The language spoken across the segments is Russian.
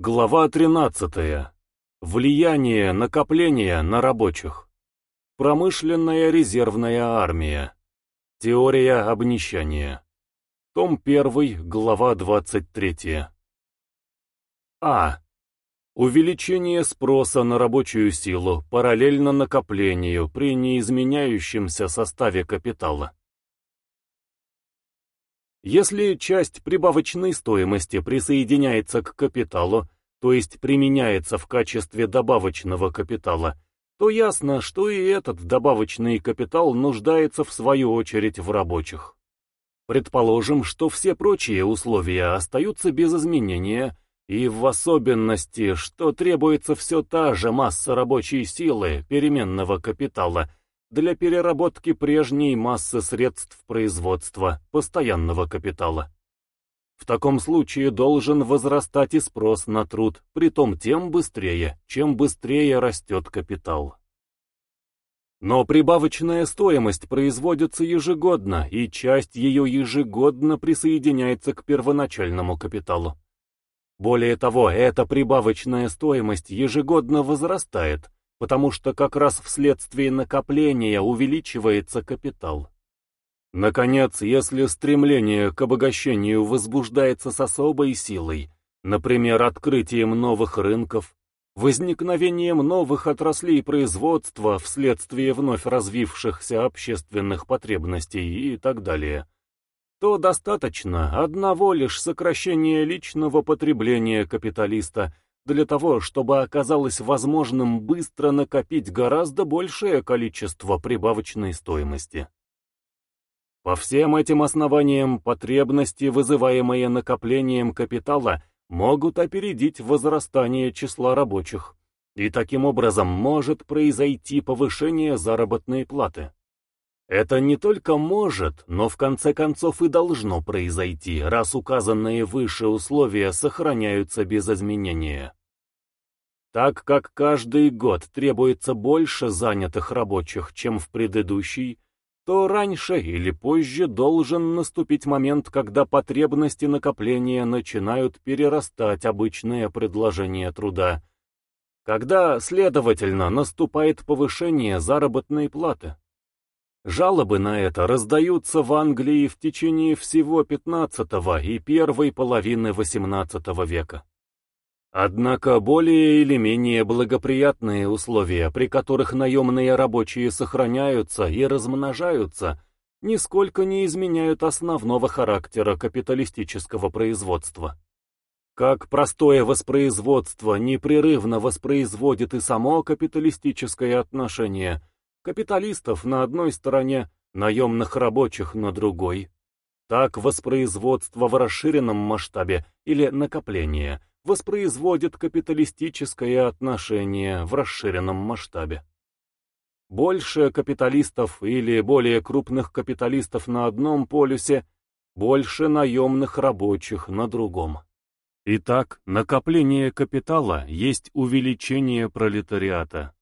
Глава 13. Влияние накопления на рабочих. Промышленная резервная армия. Теория обнищания. Том 1, глава 23. А. Увеличение спроса на рабочую силу параллельно накоплению при неизменяющемся составе капитала. Если часть прибавочной стоимости присоединяется к капиталу, то есть применяется в качестве добавочного капитала, то ясно, что и этот добавочный капитал нуждается в свою очередь в рабочих. Предположим, что все прочие условия остаются без изменения, и в особенности, что требуется все та же масса рабочей силы, переменного капитала, для переработки прежней массы средств производства, постоянного капитала. В таком случае должен возрастать и спрос на труд, притом тем быстрее, чем быстрее растет капитал. Но прибавочная стоимость производится ежегодно, и часть ее ежегодно присоединяется к первоначальному капиталу. Более того, эта прибавочная стоимость ежегодно возрастает, потому что как раз вследствие накопления увеличивается капитал. Наконец, если стремление к обогащению возбуждается с особой силой, например, открытием новых рынков, возникновением новых отраслей производства вследствие вновь развившихся общественных потребностей и так далее, то достаточно одного лишь сокращения личного потребления капиталиста – для того, чтобы оказалось возможным быстро накопить гораздо большее количество прибавочной стоимости. По всем этим основаниям потребности, вызываемые накоплением капитала, могут опередить возрастание числа рабочих, и таким образом может произойти повышение заработной платы. Это не только может, но в конце концов и должно произойти, раз указанные выше условия сохраняются без изменения. Так как каждый год требуется больше занятых рабочих, чем в предыдущий, то раньше или позже должен наступить момент, когда потребности накопления начинают перерастать обычное предложение труда, когда, следовательно, наступает повышение заработной платы. Жалобы на это раздаются в Англии в течение всего XV и первой половины XVIII века. Однако более или менее благоприятные условия, при которых наемные рабочие сохраняются и размножаются, нисколько не изменяют основного характера капиталистического производства. Как простое воспроизводство непрерывно воспроизводит и само капиталистическое отношение капиталистов на одной стороне, наемных рабочих на другой, так воспроизводство в расширенном масштабе или накопление – воспроизводит капиталистическое отношение в расширенном масштабе. Больше капиталистов или более крупных капиталистов на одном полюсе, больше наемных рабочих на другом. Итак, накопление капитала есть увеличение пролетариата.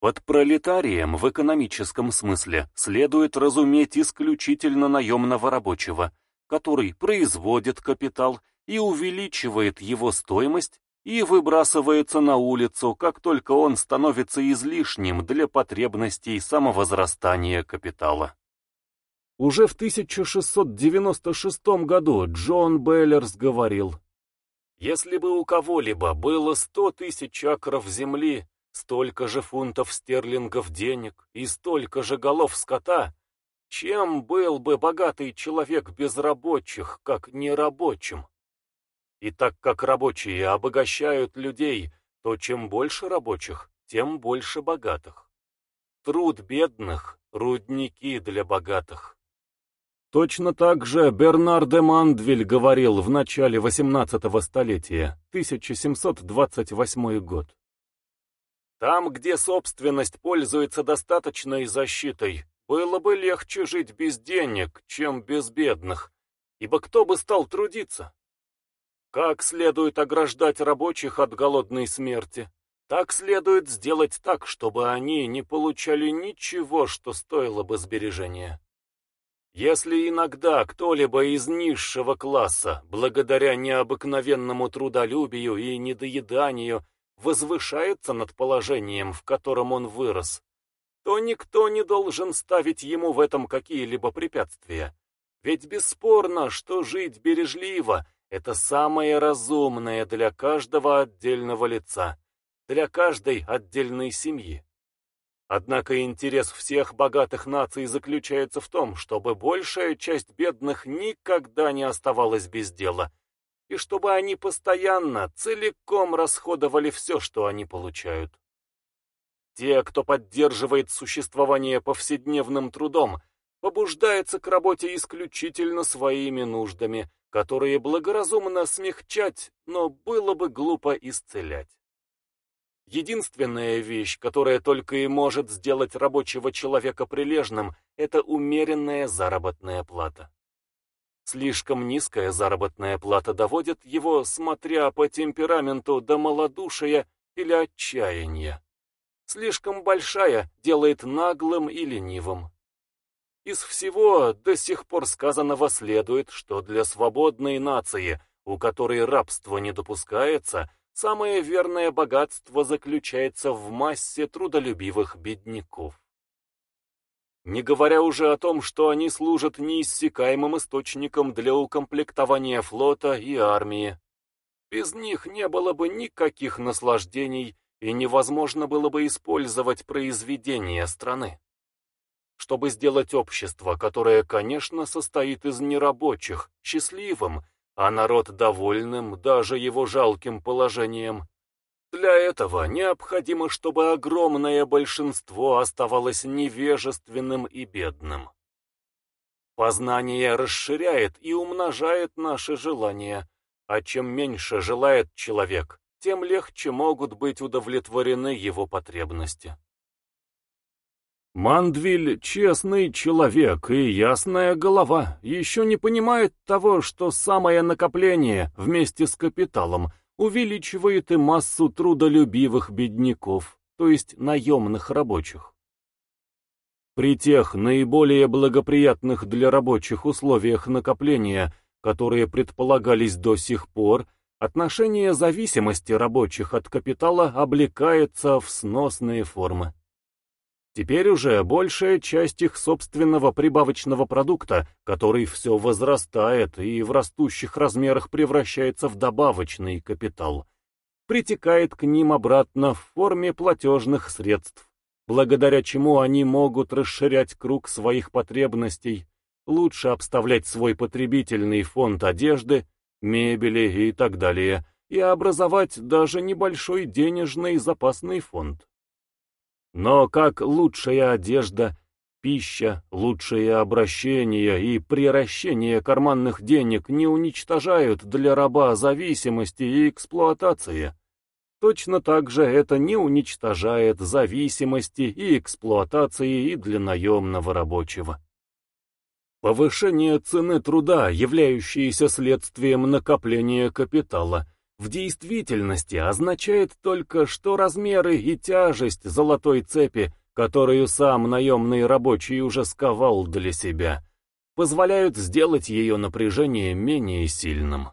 Под пролетарием в экономическом смысле следует разуметь исключительно наемного рабочего, который производит капитал и увеличивает его стоимость и выбрасывается на улицу, как только он становится излишним для потребностей самовозрастания капитала. Уже в 1696 году Джон Беллерс говорил, «Если бы у кого-либо было сто тысяч акров земли, столько же фунтов стерлингов денег и столько же голов скота, чем был бы богатый человек без рабочих, как нерабочим?» И так как рабочие обогащают людей, то чем больше рабочих, тем больше богатых. Труд бедных — рудники для богатых. Точно так же Бернар де Мандвиль говорил в начале XVIII столетия, 1728 год. Там, где собственность пользуется достаточной защитой, было бы легче жить без денег, чем без бедных, ибо кто бы стал трудиться? Как следует ограждать рабочих от голодной смерти, так следует сделать так, чтобы они не получали ничего, что стоило бы сбережения. Если иногда кто-либо из низшего класса, благодаря необыкновенному трудолюбию и недоеданию, возвышается над положением, в котором он вырос, то никто не должен ставить ему в этом какие-либо препятствия. Ведь бесспорно, что жить бережливо — это самое разумное для каждого отдельного лица, для каждой отдельной семьи. Однако интерес всех богатых наций заключается в том, чтобы большая часть бедных никогда не оставалась без дела, и чтобы они постоянно, целиком расходовали все, что они получают. Те, кто поддерживает существование повседневным трудом, побуждается к работе исключительно своими нуждами, которые благоразумно смягчать, но было бы глупо исцелять. Единственная вещь, которая только и может сделать рабочего человека прилежным, это умеренная заработная плата. Слишком низкая заработная плата доводит его, смотря по темпераменту, до малодушия или отчаяния. Слишком большая делает наглым и ленивым. Из всего до сих пор сказанного следует, что для свободной нации, у которой рабство не допускается, Самое верное богатство заключается в массе трудолюбивых бедняков. Не говоря уже о том, что они служат неиссякаемым источником для укомплектования флота и армии. Без них не было бы никаких наслаждений и невозможно было бы использовать произведения страны. Чтобы сделать общество, которое, конечно, состоит из нерабочих, счастливым а народ довольным даже его жалким положением. Для этого необходимо, чтобы огромное большинство оставалось невежественным и бедным. Познание расширяет и умножает наши желания, а чем меньше желает человек, тем легче могут быть удовлетворены его потребности. Мандвиль — честный человек и ясная голова, еще не понимает того, что самое накопление вместе с капиталом увеличивает и массу трудолюбивых бедняков, то есть наемных рабочих. При тех наиболее благоприятных для рабочих условиях накопления, которые предполагались до сих пор, отношение зависимости рабочих от капитала облекается в сносные формы. Теперь уже большая часть их собственного прибавочного продукта, который все возрастает и в растущих размерах превращается в добавочный капитал, притекает к ним обратно в форме платежных средств, благодаря чему они могут расширять круг своих потребностей, лучше обставлять свой потребительный фонд одежды, мебели и так далее, и образовать даже небольшой денежный запасный фонд. Но как лучшая одежда, пища, лучшее обращение и приращение карманных денег не уничтожают для раба зависимости и эксплуатации, точно так же это не уничтожает зависимости и эксплуатации и для наемного рабочего. Повышение цены труда, являющееся следствием накопления капитала – в действительности означает только, что размеры и тяжесть золотой цепи, которую сам наемный рабочий уже сковал для себя, позволяют сделать ее напряжение менее сильным.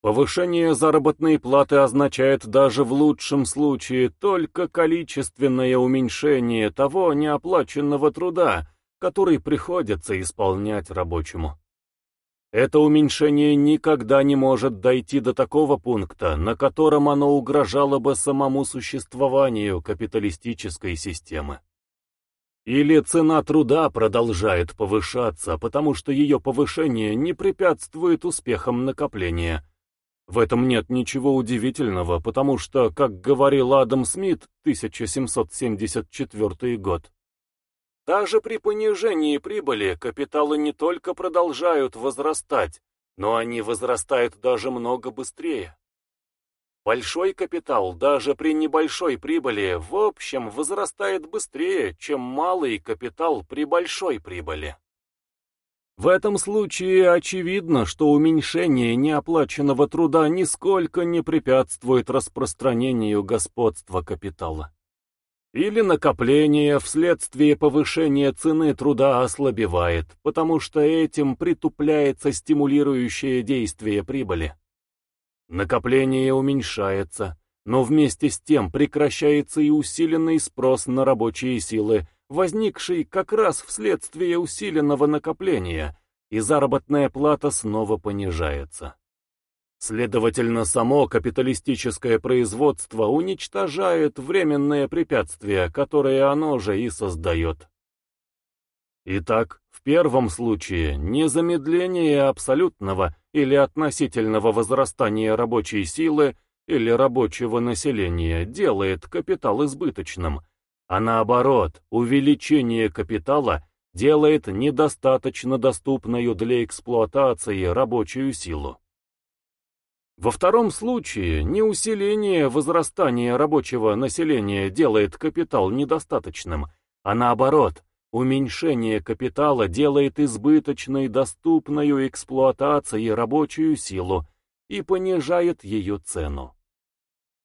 Повышение заработной платы означает даже в лучшем случае только количественное уменьшение того неоплаченного труда, который приходится исполнять рабочему. Это уменьшение никогда не может дойти до такого пункта, на котором оно угрожало бы самому существованию капиталистической системы. Или цена труда продолжает повышаться, потому что ее повышение не препятствует успехам накопления. В этом нет ничего удивительного, потому что, как говорил Адам Смит, 1774 год, даже при понижении прибыли капиталы не только продолжают возрастать, но они возрастают даже много быстрее. Большой капитал даже при небольшой прибыли в общем возрастает быстрее, чем малый капитал при большой прибыли. В этом случае очевидно, что уменьшение неоплаченного труда нисколько не препятствует распространению господства капитала. Или накопление вследствие повышения цены труда ослабевает, потому что этим притупляется стимулирующее действие прибыли. Накопление уменьшается, но вместе с тем прекращается и усиленный спрос на рабочие силы, возникший как раз вследствие усиленного накопления, и заработная плата снова понижается. Следовательно, само капиталистическое производство уничтожает временные препятствия, которые оно же и создает. Итак, в первом случае не замедление абсолютного или относительного возрастания рабочей силы или рабочего населения делает капитал избыточным, а наоборот, увеличение капитала делает недостаточно доступную для эксплуатации рабочую силу. Во втором случае не усиление возрастания рабочего населения делает капитал недостаточным, а наоборот, уменьшение капитала делает избыточной доступную эксплуатацией рабочую силу и понижает ее цену.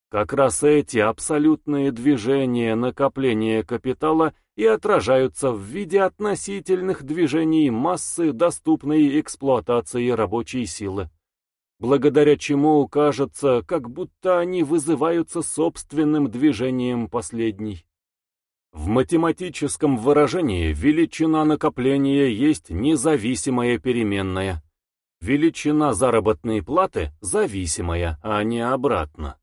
Как раз эти абсолютные движения накопления капитала и отражаются в виде относительных движений массы доступной эксплуатации рабочей силы благодаря чему кажется, как будто они вызываются собственным движением последней. В математическом выражении величина накопления есть независимая переменная. Величина заработной платы зависимая, а не обратно.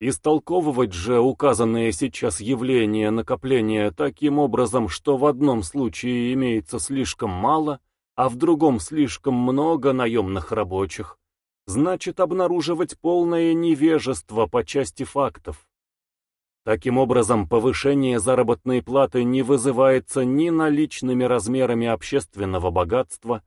Истолковывать же указанное сейчас явление накопления таким образом, что в одном случае имеется слишком мало, а в другом слишком много наемных рабочих, значит обнаруживать полное невежество по части фактов. Таким образом, повышение заработной платы не вызывается ни наличными размерами общественного богатства,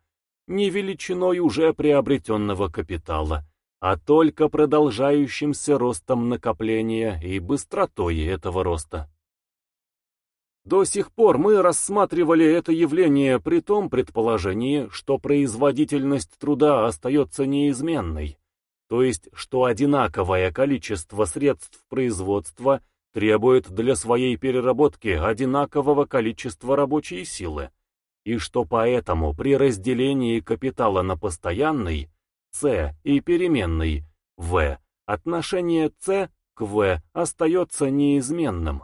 ни величиной уже приобретенного капитала, а только продолжающимся ростом накопления и быстротой этого роста. До сих пор мы рассматривали это явление при том предположении, что производительность труда остается неизменной, то есть что одинаковое количество средств производства требует для своей переработки одинакового количества рабочей силы, и что поэтому при разделении капитала на постоянный C и переменный V отношение C к V остается неизменным.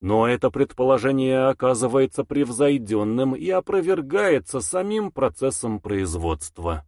Но это предположение оказывается превзойденным и опровергается самим процессом производства.